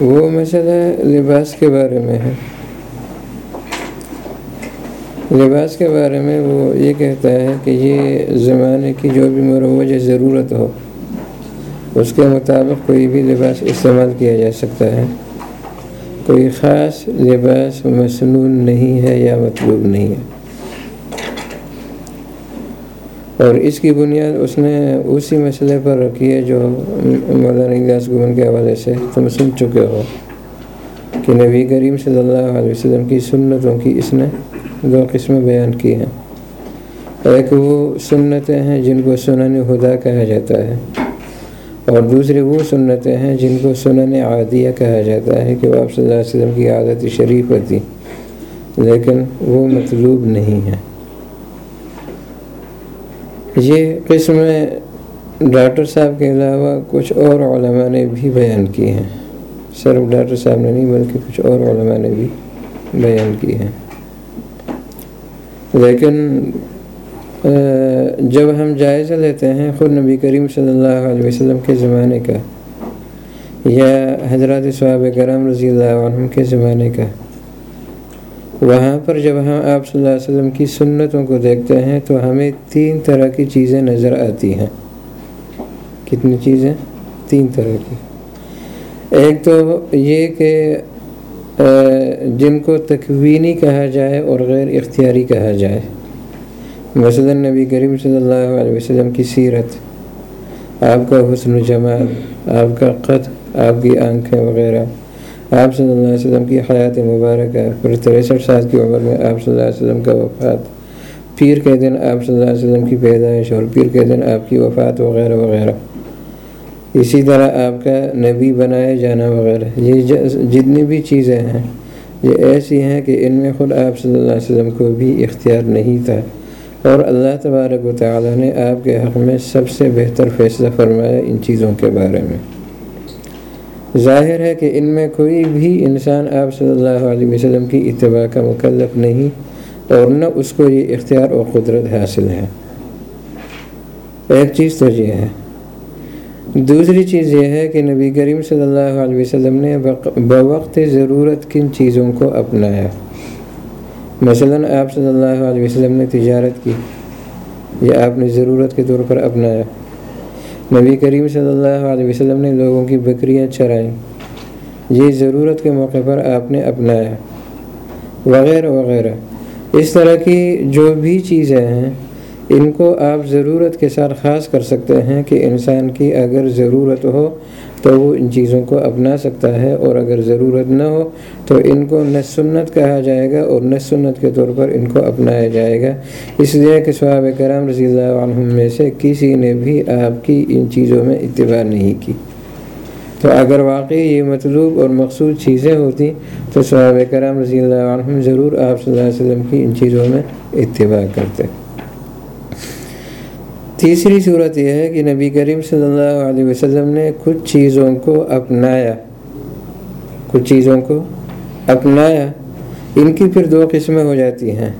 وہ مسئلہ لباس کے بارے میں ہے۔ لباس کے بارے میں وہ یہ کہتا ہے کہ یہ زمانے کی جو بھی مروج ضرورت ہو، اس کے مطابق کوئی بھی لباس استعمال کیا جا سکتا ہے۔ کوئی خاص لباس مصنون نہیں ہے یا مطلوب نہیں ہے۔ اور اس کی بنیاد اس نے اسی مسئلے پر رکھی ہے جو مولانا الیاس گمن کے حوالے سے تم سن چکے ہو کہ نبی کریم صلی اللہ علیہ وسلم کی سنتوں کی اس نے دو قسمیں بیان کی ہیں۔ ایک وہ سنتیں ہیں جن کو سنن خدا کہا جاتا ہے اور دوسری وہ سنتیں ہیں جن کو سنن عادیہ کہا جاتا ہے کہ وہ آپ صلی اللہ علیہ وسلم کی عادت شریف تھی لیکن وہ مطلوب نہیں ہے یہ قسم ڈاکٹر صاحب کے علاوہ کچھ اور علماء نے بھی بیان کی ہیں۔ صرف ڈاکٹر صاحب نے نہیں بلکہ کچھ اور علماء نے بھی بیان کی ہیں۔ لیکن جب ہم جائزہ لیتے ہیں خود نبی کریم صلی اللہ علیہ وسلم کے زمانے کا یا حضرات صحاب کرم رضی اللہ عنہ کے زمانے کا وہاں پر جب ہم آپ صلی اللہ علیہ وسلم کی سنتوں کو دیکھتے ہیں تو ہمیں تین طرح کی چیزیں نظر آتی ہیں۔ کتنی چیزیں؟ تین طرح کی۔ ایک تو یہ کہ جن کو تکوینی کہا جائے اور غیر اختیاری کہا جائے۔ مثلا نبی کریم صلی اللہ علیہ وسلم کی سیرت، آپ کا حسن و جمال، آپ کا قد، آپ کی آنکھیں وغیرہ۔ آپ صلی اللہ علیہ وسلم کی حیات مبارکہ پھر تریسٹھ سال کی عمر میں آپ صلی اللہ علیہ وسلم کا وفات۔ پیر کے دن آپ صلی اللہ علیہ وسلم کی پیدائش اور پیر کے دن آپ کی وفات وغیرہ وغیرہ۔ اسی طرح آپ کا نبی بنائے جانا وغیرہ۔ یہ جتنی بھی چیزیں ہیں، یہ ایسی ہیں کہ ان میں خود آپ صلی اللہ علیہ وسلم کو بھی اختیار نہیں تھا۔ اور اللہ تبارک و تعالیٰ نے آپ کے حق میں سب سے بہتر فیصلہ فرمایا ان چیزوں کے بارے میں۔ ظاہر ہے کہ ان میں کوئی بھی انسان آپ صلی اللہ علیہ وسلم کی اتباع کا مکلف نہیں اور نہ اس کو یہ اختیار و قدرت حاصل ہے۔ ایک چیز تو یہ ہے۔ دوسری چیز یہ ہے کہ نبی کریم صلی اللہ علیہ وسلم نے بوقت ضرورت کن چیزوں کو اپنایا۔ مثلا آپ صلی اللہ علیہ وسلم نے تجارت کی۔ یا آپ نے ضرورت کے طور پر اپنایا۔ نبی کریم صلی اللہ علیہ وسلم نے لوگوں کی بکریاں چرائیں۔ یہ ضرورت کے موقع پر آپ نے اپنایا۔ وغیرہ وغیرہ۔ اس طرح کی جو بھی چیزیں ہیں، ان کو آپ ضرورت کے ساتھ خاص کر سکتے ہیں کہ انسان کی اگر ضرورت ہو تو وہ ان چیزوں کو اپنا سکتا ہے اور اگر ضرورت نہ ہو تو ان کو نہ سنت کہا جائے گا اور نہ سنت کے طور پر ان کو اپنایا جائے گا۔ اس لیے کہ صحابہ کرام رضی اللہ عنہ میں سے کسی نے بھی آپ کی ان چیزوں میں اتباع نہیں کی۔ تو اگر واقعی یہ مطلوب اور مقصود چیزیں ہوتی تو صحابہ کرام رضی اللہ عنہ ضرور آپ صلی اللہ علیہ وسلم کی ان چیزوں میں اتباع کرتے۔ تیسری صورت یہ ہے کہ نبی کریم صلی اللہ علیہ وسلم نے کچھ چیزوں کو اپنایا۔ کچھ چیزوں کو اپنایا۔ ان کی پھر دو قسمیں ہو جاتی ہیں۔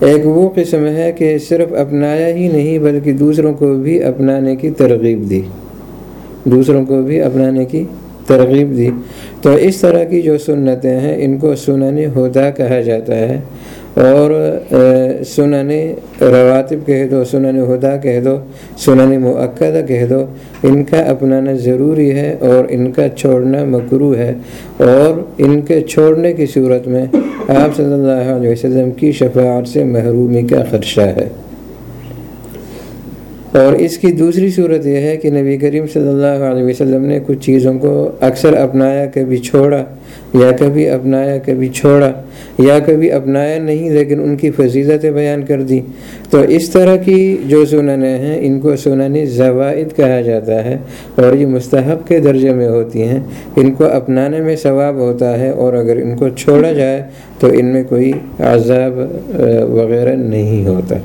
ایک وہ قسم ہے کہ صرف اپنایا ہی نہیں بلکہ دوسروں کو بھی اپنانے کی ترغیب دی۔ دوسروں کو بھی اپنانے کی ترغیب دی۔ تو اس طرح کی جو سنتیں ہیں، ان کو سنن ہدا کہا جاتا ہے۔ اور سنن رواتب کہہ دو، سنن ہدا کہہ دو، سنن معقدہ کہہ دو، ان کا اپنانا ضروری ہے اور ان کا چھوڑنا مکرو ہے۔ اور ان کے چھوڑنے کی صورت میں آپ صلی اللہ علیہ وسلم کی شفاعت سے محرومی کا خدشہ ہے۔ اور اس کی دوسری صورت یہ ہے کہ نبی کریم صلی اللہ علیہ وسلم نے کچھ چیزوں کو اکثر اپنایا، کبھی چھوڑا، یا کبھی اپنایا، کبھی چھوڑا، یا کبھی اپنایا نہیں، لیکن ان کی فضیلتیں بیان کر دی۔ تو اس طرح کی جو سننیں ہیں، ان کو سنن زوائد کہا جاتا ہے اور یہ مستحب کے درجے میں ہوتی ہیں۔ ان کو اپنانے میں ثواب ہوتا ہے اور اگر ان کو چھوڑا جائے تو ان میں کوئی عذاب وغیرہ نہیں ہوتا۔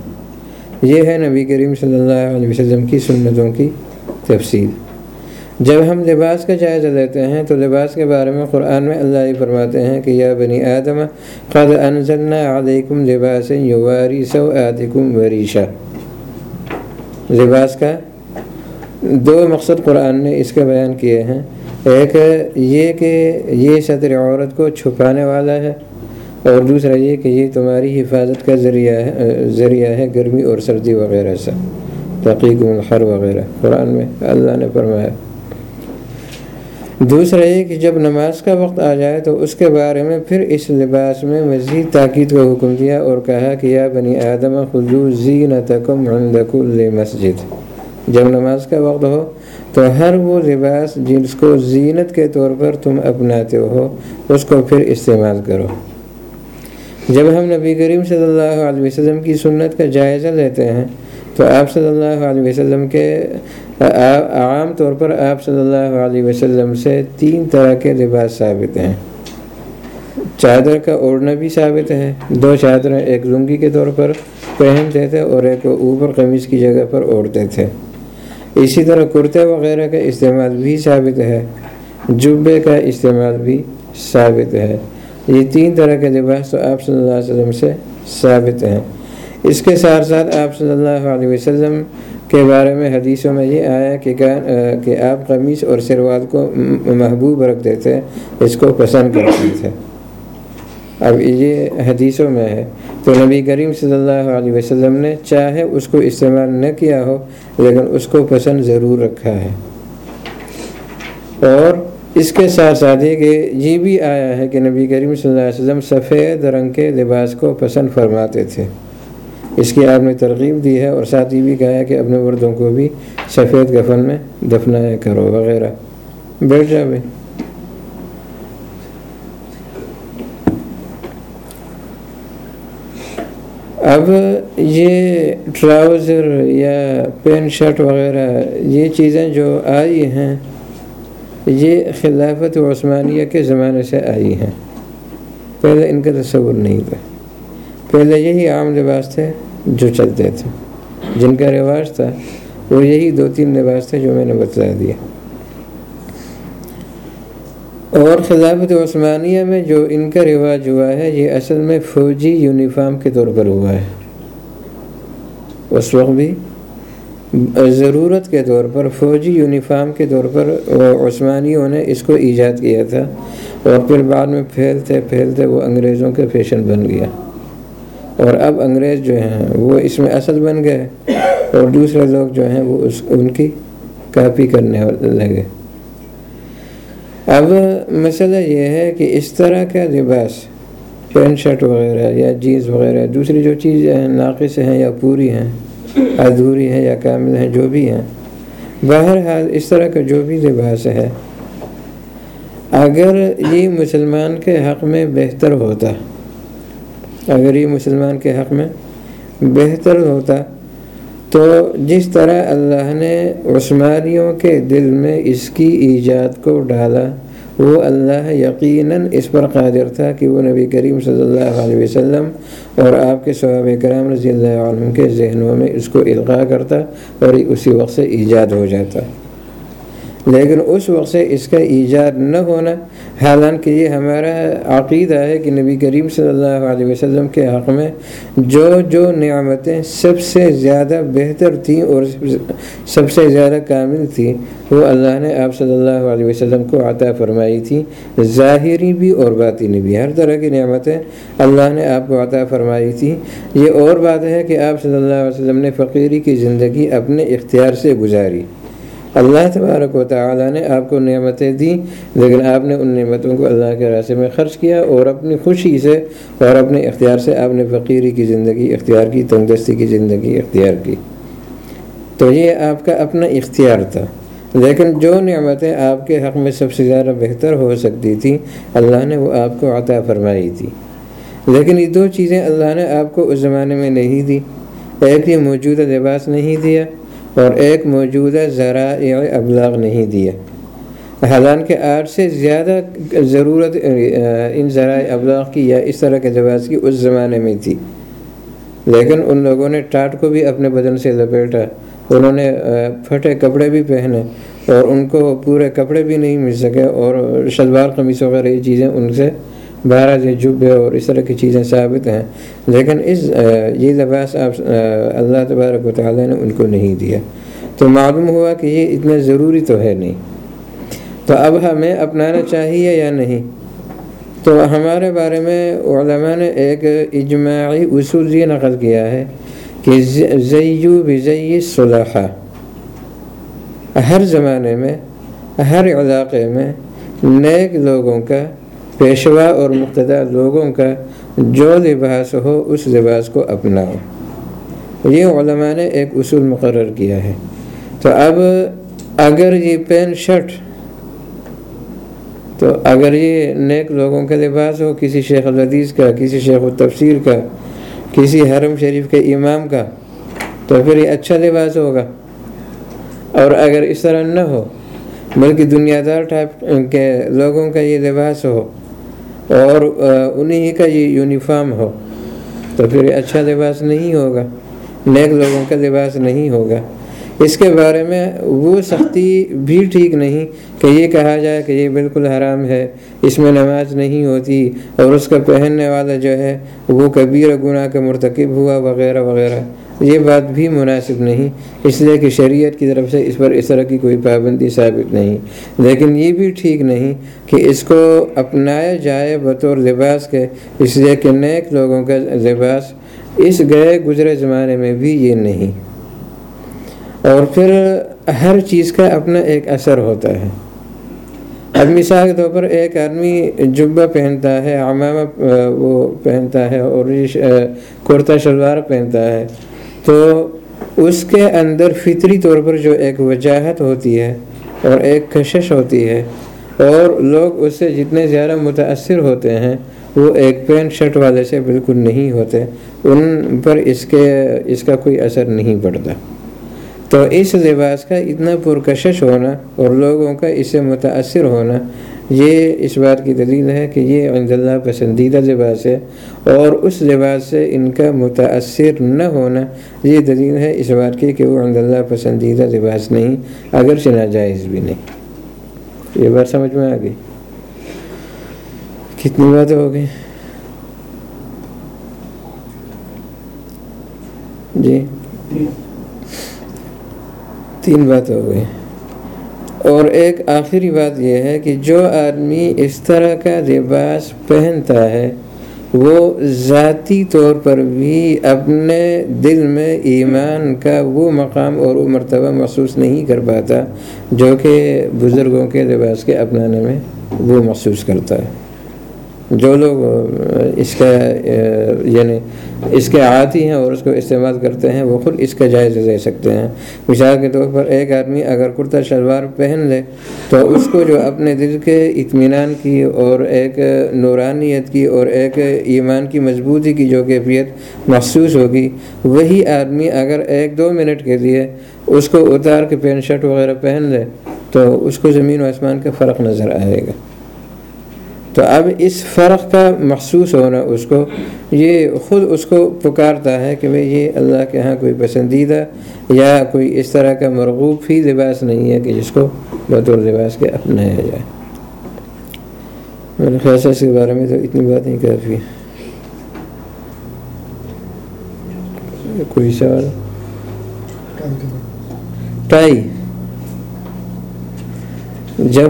یہ ہے نبی کریم صلی اللہ علیہ وسلم کی سنتوں کی تفصیل۔ جب ہم لباس کا جائزہ لیتے ہیں تو لباس کے بارے میں قرآن میں اللہ ہی فرماتے ہیں کہ یا بنی آدم، قد انزلنا علیکم لباس یواری سو آدکم وریشا۔ لباس کا دو مقصد قرآن نے اس کے بیان کیے ہیں۔ ایک یہ کہ یہ صدر عورت کو چھپانے والا ہے۔ اور دوسرا یہ کہ یہ تمہاری حفاظت کا ذریعہ ہے ذریعہ ہے گرمی اور سردی وغیرہ سے۔ تحقیق الخر وغیرہ۔ قرآن میں اللہ نے فرمایا۔ دوسرا یہ کہ جب نماز کا وقت آ جائے تو اس کے بارے میں پھر اس لباس میں مزید تاکید کا حکم دیا اور کہا کہ یا بنی آدم خلو زینتکم عند کل مسجد۔ جب نماز کا وقت ہو تو ہر وہ لباس جس کو زینت کے طور پر تم اپناتے ہو، اس کو پھر استعمال کرو۔ جب ہم نبی کریم صلی اللہ علیہ وسلم کی سنت کا جائزہ لیتے ہیں، تو آپ صلی اللہ علیہ وسلم کے، عام طور پر آپ صلی اللہ علیہ وسلم سے تین طرح کے لباس ثابت ہیں۔ چادر کا اوڑھنا بھی ثابت ہے۔ دو چادریں ایک لنگی کے طور پر پہنتے تھے اور ایک اوپر قمیض کی جگہ پر اوڑھتے تھے۔ اسی طرح کرتے وغیرہ کا استعمال بھی ثابت ہے۔ جبے کا استعمال بھی ثابت ہے۔ یہ تین طرح کے لباس تو آپ صلی اللہ علیہ وسلم سے ثابت ہیں۔ اس کے ساتھ ساتھ آپ صلی اللہ علیہ وسلم کے بارے میں حدیثوں میں یہ آیا کہ کہ آپ قمیص اور سروال کو محبوب رکھتے تھے، اس کو پسند کرتے تھے۔ اب یہ حدیثوں میں ہے۔ تو نبی کریم صلی اللہ علیہ وسلم نے چاہے اس کو استعمال نہ کیا ہو، لیکن اس کو پسند ضرور رکھا ہے۔ اور اس کے ساتھ ساتھ یہ کہ یہ بھی آیا ہے کہ نبی کریم صلی اللہ علیہ وسلم سفید رنگ کے لباس کو پسند فرماتے تھے۔ اس کی آپ نے ترغیب دی ہے اور ساتھ یہ بھی کہا ہے کہ اپنے مردوں کو بھی سفید کفن میں دفنایا کرو وغیرہ۔ بیٹھ جا بھائی۔ اب یہ ٹراؤزر یا پینٹ شرٹ وغیرہ یہ چیزیں جو آئی ہیں یہ خلافت عثمانیہ کے زمانے سے آئی ہیں پہلے ان کا تصور نہیں تھا۔ پہلے یہی عام لباس تھے جو چلتے تھے۔ جن کا رواج تھا، وہ یہی دو تین لباس تھے جو میں نے بتا دیا۔ اور خلافت عثمانیہ میں جو ان کا رواج ہوا ہے، یہ اصل میں فوجی یونیفارم کے طور پر ہوا ہے۔ اس وقت بھی ضرورت کے طور پر، فوجی یونیفارم کے طور پر عثمانیوں نے اس کو ایجاد کیا تھا اور پھر بعد میں پھیلتے پھیلتے وہ انگریزوں کے فیشن بن گیا۔ اور اب انگریز جو ہیں، وہ اس میں اصل بن گئے اور دوسرے لوگ جو ہیں، وہ اس، ان کی کاپی کرنے لگے۔ اب مسئلہ یہ ہے کہ اس طرح کا لباس، پینٹ شرٹ وغیرہ یا جینس وغیرہ، دوسری جو چیزیں ہیں، ناقص ہیں یا پوری ہیں ادھوری ہیں یا کامل ہیں، جو بھی ہیں۔ بہرحال، اس طرح کا جو بھی لباس ہے، اگر یہ مسلمان کے حق میں بہتر ہوتا، اگر یہ مسلمان کے حق میں بہتر ہوتا، تو جس طرح اللہ نے عثمانیوں کے دل میں اس کی ایجاد کو ڈالا وہ اللہ یقیناً اس پر قادر تھا کہ وہ نبی کریم صلی اللہ علیہ وسلم اور آپ کے صحاب کرام رضی اللہ عنہ کے ذہنوں میں اس کو القاع کرتا اور اسی وقت سے ایجاد ہو جاتا۔ لیکن اس وقت سے اس کا ایجاد نہ ہونا حالانکہ یہ ہمارا عقیدہ ہے کہ نبی کریم صلی اللہ علیہ وسلم کے حق میں جو جو نعمتیں سب سے زیادہ بہتر تھیں اور سب سے زیادہ کامل تھیں، وہ اللہ نے آپ صلی اللہ علیہ وسلم کو عطا فرمائی تھی۔ ظاہری بھی اور باطنی بھی، ہر طرح کی نعمتیں اللہ نے آپ کو عطا فرمائی تھی۔ یہ اور بات ہے کہ آپ صلی اللہ علیہ وسلم نے فقیری کی زندگی اپنے اختیار سے گزاری۔ اللہ تبارک و تعالیٰ نے آپ کو نعمتیں دیں، لیکن آپ نے ان نعمتوں کو اللہ کے راستے میں خرچ کیا اور اپنی خوشی سے اور اپنے اختیار سے آپ نے فقیری کی زندگی، اختیار کی، تندرستی کی زندگی اختیار کی۔ تو یہ آپ کا اپنا اختیار تھا۔ لیکن جو نعمتیں آپ کے حق میں سب سے زیادہ بہتر ہو سکتی تھیں، اللہ نے وہ آپ کو عطا فرمائی تھی۔ لیکن یہ دو چیزیں اللہ نے آپ کو اس زمانے میں نہیں دی ایک یہ موجودہ لباس نہیں دیا اور ایک موجودہ ذرائع ابلاغ نہیں دیا۔ حالانکہ آج سے زیادہ ضرورت ان ذرائع ابلاغ کی یا اس طرح کے لباس کی اس زمانے میں تھی۔ لیکن ان لوگوں نے ٹاٹ کو بھی اپنے بدن سے لپیٹا، انہوں نے پھٹے کپڑے بھی پہنے اور ان کو پورے کپڑے بھی نہیں مل سکے اور شلوار، قمیص وغیرہ یہ چیزیں ان سے بارہ جو جبے اور اس طرح کی چیزیں ثابت ہیں، لیکن اس یہ لباس آپ اللہ تبارک و تعالیٰ نے ان کو نہیں دیا۔ تو معلوم ہوا کہ یہ اتنا ضروری تو ہے نہیں۔ تو اب ہمیں اپنانا چاہیے یا نہیں؟ تو ہمارے بارے میں علماء نے ایک اجماعی اصول یہ نقل کیا ہے کہ زیو بزی صلحہ ہر زمانے میں، ہر علاقے میں نیک لوگوں کا پیشوا اور مقتدا لوگوں کا جو لباس ہو اس لباس کو اپناؤ۔ یہ علماء نے ایک اصول مقرر کیا ہے۔ تو اب اگر یہ پین شرٹ، تو اگر یہ نیک لوگوں کا لباس ہو، کسی شیخ الحدیث کا، کسی شیخ التفسیر کا، کسی حرم شریف کے امام کا، تو پھر یہ اچھا لباس ہوگا۔ اور اگر اس طرح نہ ہو، بلکہ دنیا دار ٹائپ کے لوگوں کا یہ لباس ہو اور انہیں کا یہ یونیفارم ہو، تو پھر اچھا لباس نہیں ہوگا، نیک لوگوں کا لباس نہیں ہوگا۔ اس کے بارے میں وہ سختی بھی ٹھیک نہیں کہ یہ کہا جائے کہ یہ بالکل حرام ہے، اس میں نماز نہیں ہوتی اور اس کا پہننے والا جو ہے وہ کبیر گناہ کا مرتکب ہوا، وغیرہ وغیرہ۔ یہ بات بھی مناسب نہیں، اس لیے کہ شریعت کی طرف سے اس پر اس طرح کی کوئی پابندی ثابت نہیں۔ لیکن یہ بھی ٹھیک نہیں کہ اس کو اپنایا جائے بطور لباس کے، اس لیے کہ نیک لوگوں کا لباس اس گئے گزرے زمانے میں بھی یہ نہیں۔ اور پھر ہر چیز کا اپنا ایک اثر ہوتا ہے۔ اب مثال کے طور پر ایک آدمی جبہ پہنتا ہے امامہ وہ پہنتا ہے اور کرتا شلوار پہنتا ہے۔ تو اس کے اندر فطری طور پر جو ایک وجاہت ہوتی ہے اور ایک کشش ہوتی ہے اور لوگ اس سے جتنے زیادہ متاثر ہوتے ہیں، وہ ایک پینٹ شرٹ والے سے بالکل نہیں ہوتے۔ ان پر اس کے، اس کا کوئی اثر نہیں پڑتا۔ تو اس لباس کا اتنا پرکشش ہونا اور لوگوں کا اس سے متاثر ہونا یہ اس بات کی دلیل ہے کہ یہ عند اللہ پسندیدہ لباس ہے اور اس لباس سے ان کا متاثر نہ ہونا یہ دلیل ہے اس بات کی کہ وہ عند اللہ پسندیدہ لباس نہیں، اگرچہ ناجائز بھی نہیں۔ یہ بات سمجھ میں آ گئی۔ کتنی باتیں ہو گئی؟ جی۔ تین بات ہو گئی۔ اور ایک آخری بات یہ ہے کہ جو آدمی اس طرح کا لباس پہنتا ہے، وہ ذاتی طور پر بھی اپنے دل میں ایمان کا وہ مقام اور وہ مرتبہ محسوس نہیں کر پاتا جو کہ بزرگوں کے لباس کے اپنانے میں وہ محسوس کرتا ہے۔ جو لوگ اس کا یعنی اس کے عادی ہیں اور اس کو استعمال کرتے ہیں، وہ خود اس کا جائزہ لے سکتے ہیں۔ مثال کے طور پر ایک آدمی اگر کرتا شلوار پہن لے، تو اس کو جو اپنے دل کے اطمینان کی اور ایک نورانیت کی اور ایک ایمان کی مضبوطی کی جو کیفیت محسوس ہوگی، وہی آدمی اگر ایک دو منٹ کے لیے اس کو اتار کے پینٹ شرٹ وغیرہ پہن لے، تو اس کو زمین و آسمان کا فرق نظر آئے گا۔ تو اب اس فرق کا محسوس ہونا اس کو یہ خود اس کو پکارتا ہے کہ بھئی یہ اللہ کے ہاں کوئی پسندیدہ یا کوئی اس طرح کا مرغوب ہی لباس نہیں ہے کہ جس کو بطور لباس کے اپنایا جائے۔ میرے خیال سے اس کے بارے میں تو اتنی بات نہیں کافی۔ کوئی سوال؟ ٹائی جب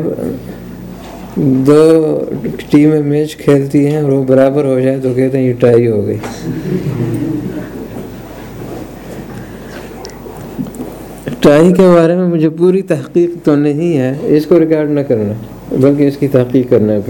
دو ٹیمیں میچ کھیلتی ہیں اور وہ برابر ہو جائے تو کہتے ہیں یہ ٹائی ہو گئی۔ ٹائی کے بارے میں مجھے پوری تحقیق تو نہیں ہے، اس کو ریکارڈ نہ کرنا، بلکہ اس کی تحقیق کرنا پہ